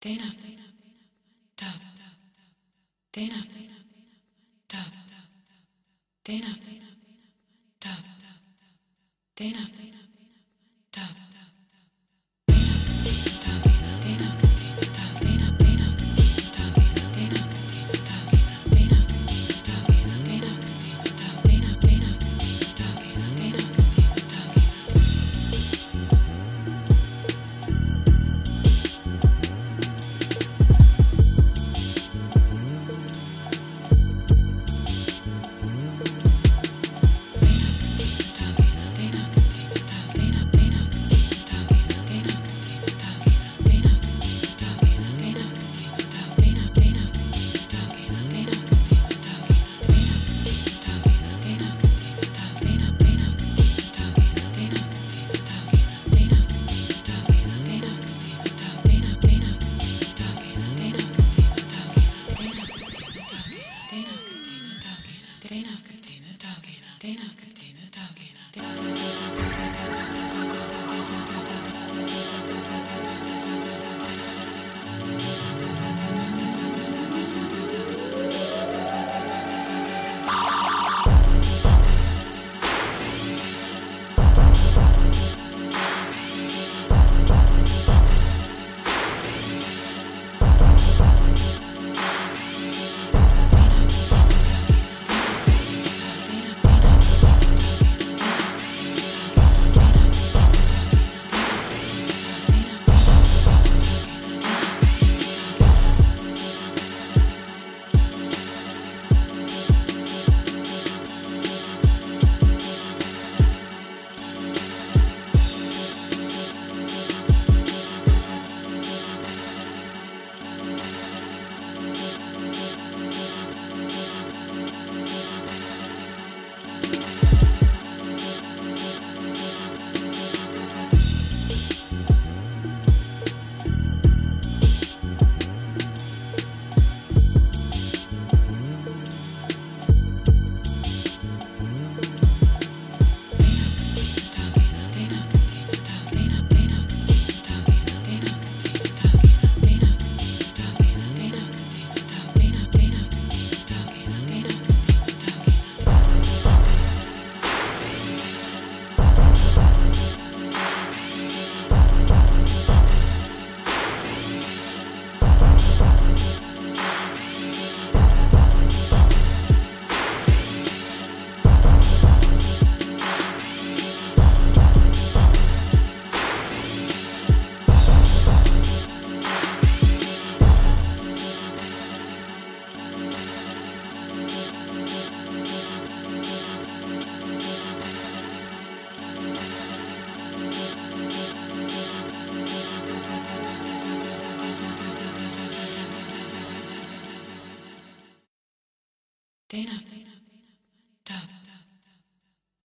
Dana. Dub. Dana. Dub. Dana. Dub. Dana. Dana.